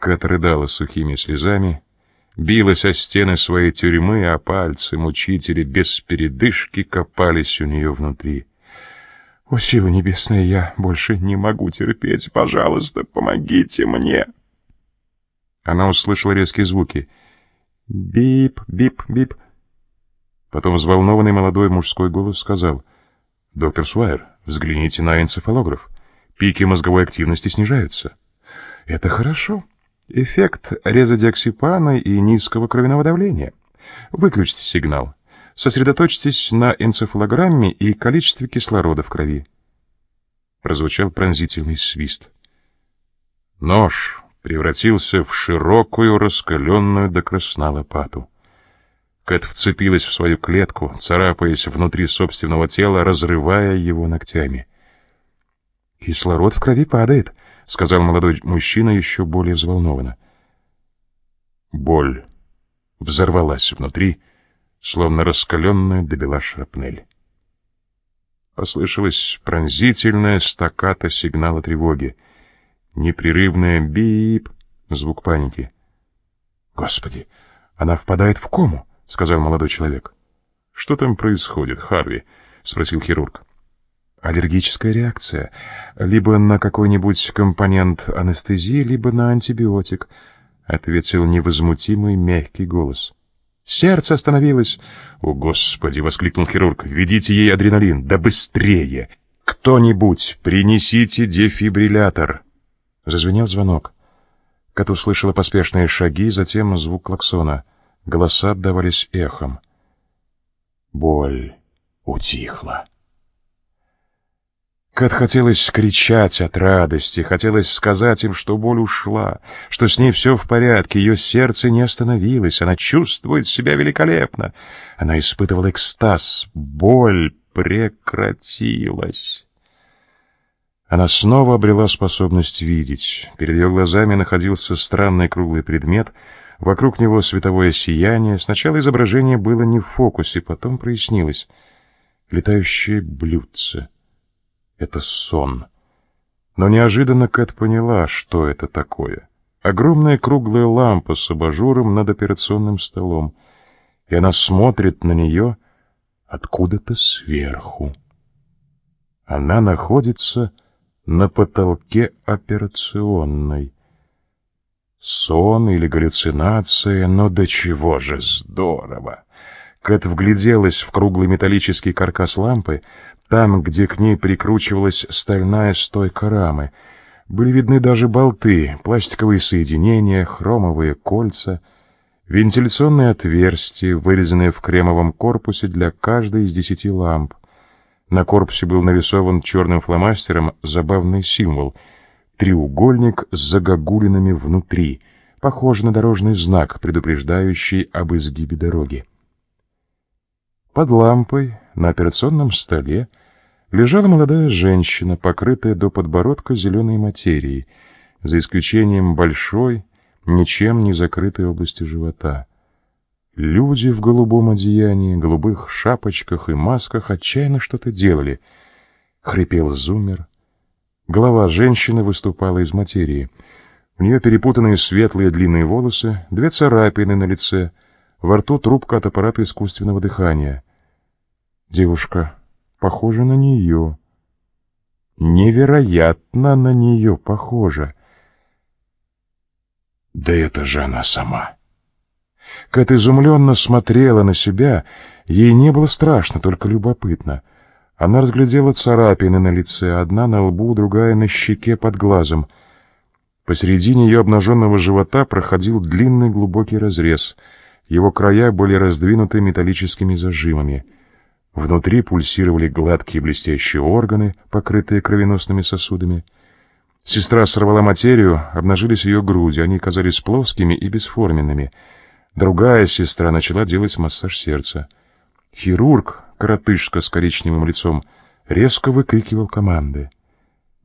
Кэт рыдала сухими слезами, билась о стены своей тюрьмы, а пальцы мучители без передышки копались у нее внутри. «О, силы небесные, я больше не могу терпеть. Пожалуйста, помогите мне!» Она услышала резкие звуки. «Бип, бип, бип». Потом взволнованный молодой мужской голос сказал. «Доктор Суайер, взгляните на энцефалограф. Пики мозговой активности снижаются». «Это хорошо. Эффект резодиоксипана и низкого кровяного давления. Выключите сигнал. Сосредоточьтесь на энцефалограмме и количестве кислорода в крови». Прозвучал пронзительный свист. Нож превратился в широкую, раскаленную до красна лопату. Кэт вцепилась в свою клетку, царапаясь внутри собственного тела, разрывая его ногтями. «Кислород в крови падает», — сказал молодой мужчина еще более взволнованно. Боль взорвалась внутри, словно раскаленная добела шрапнель. Послышалось пронзительное стаката сигнала тревоги. Непрерывное бип, звук паники. «Господи, она впадает в кому!» — сказал молодой человек. «Что там происходит, Харви?» — спросил хирург. «Аллергическая реакция. Либо на какой-нибудь компонент анестезии, либо на антибиотик», — ответил невозмутимый мягкий голос. «Сердце остановилось!» «О, Господи!» — воскликнул хирург. «Ведите ей адреналин! Да быстрее! Кто-нибудь, принесите дефибриллятор!» Зазвенел звонок. Кат услышала поспешные шаги, затем звук клаксона. Голоса отдавались эхом. Боль утихла. Кат хотелось кричать от радости, хотелось сказать им, что боль ушла, что с ней все в порядке, ее сердце не остановилось, она чувствует себя великолепно. Она испытывала экстаз, боль прекратилась. Она снова обрела способность видеть. Перед ее глазами находился странный круглый предмет, вокруг него световое сияние. Сначала изображение было не в фокусе, потом прояснилось. Летающее блюдце. Это сон. Но неожиданно Кэт поняла, что это такое. Огромная круглая лампа с абажуром над операционным столом. И она смотрит на нее откуда-то сверху. Она находится на потолке операционной. Сон или галлюцинация, но до чего же здорово! Кэт вгляделась в круглый металлический каркас лампы, там, где к ней прикручивалась стальная стойка рамы. Были видны даже болты, пластиковые соединения, хромовые кольца, вентиляционные отверстия, вырезанные в кремовом корпусе для каждой из десяти ламп. На корпусе был нарисован черным фломастером забавный символ — треугольник с загогулинами внутри, похожий на дорожный знак, предупреждающий об изгибе дороги. Под лампой на операционном столе лежала молодая женщина, покрытая до подбородка зеленой материей, за исключением большой, ничем не закрытой области живота. Люди в голубом одеянии, голубых шапочках и масках отчаянно что-то делали. Хрипел зумер. Голова женщины выступала из материи. У нее перепутанные светлые длинные волосы, две царапины на лице, во рту трубка от аппарата искусственного дыхания. Девушка похожа на нее. Невероятно на нее похожа. Да это же она сама. Кэт изумленно смотрела на себя. Ей не было страшно, только любопытно. Она разглядела царапины на лице, одна на лбу, другая на щеке под глазом. Посередине ее обнаженного живота проходил длинный глубокий разрез. Его края были раздвинуты металлическими зажимами. Внутри пульсировали гладкие блестящие органы, покрытые кровеносными сосудами. Сестра сорвала материю, обнажились ее груди, они казались плоскими и бесформенными — Другая сестра начала делать массаж сердца. Хирург, коротышка с коричневым лицом, резко выкрикивал команды.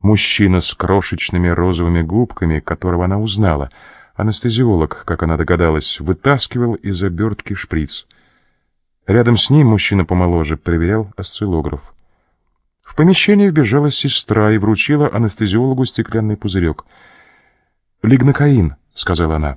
Мужчина с крошечными розовыми губками, которого она узнала, анестезиолог, как она догадалась, вытаскивал из обертки шприц. Рядом с ним мужчина помоложе проверял осциллограф. В помещение вбежала сестра и вручила анестезиологу стеклянный пузырек. «Лигнокаин», сказала она.